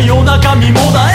夜中身もだえ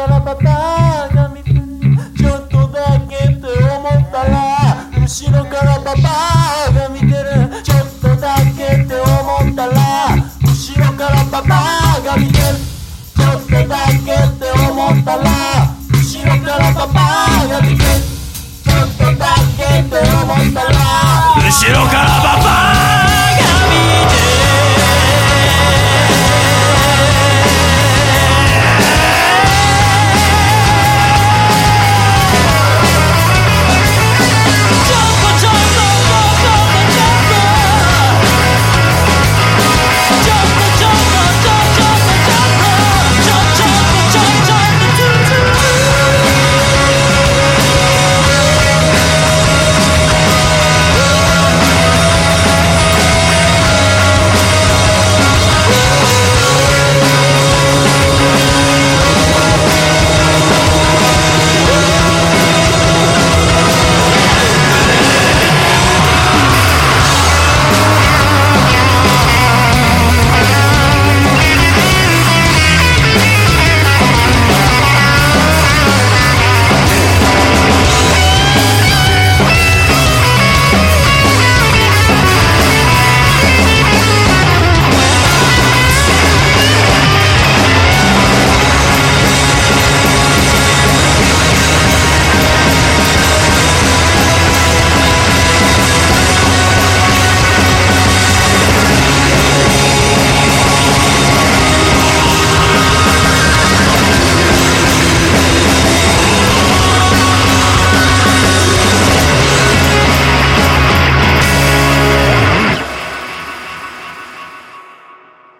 からまたくんちょっとだけって思ったら後ろからパパが見てる。ちょっとだけって思ったら後ろからパパが見てる。ちょっとだけって思ったら後ろからパパが見てる。ちょっとだけって思ったら。後ろからパパ